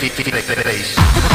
Bass.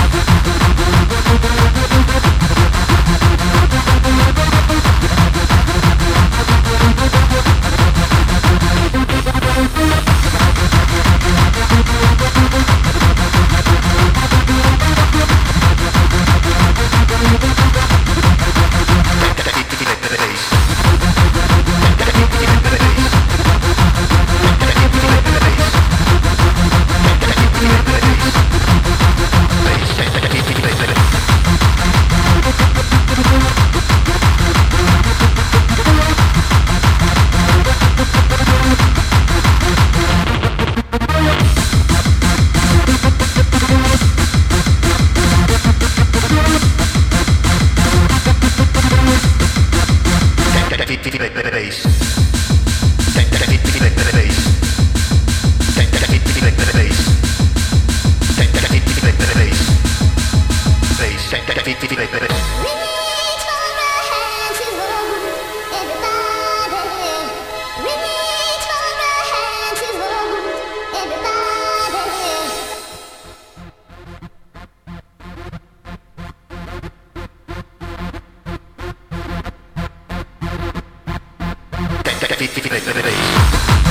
Bass. bass.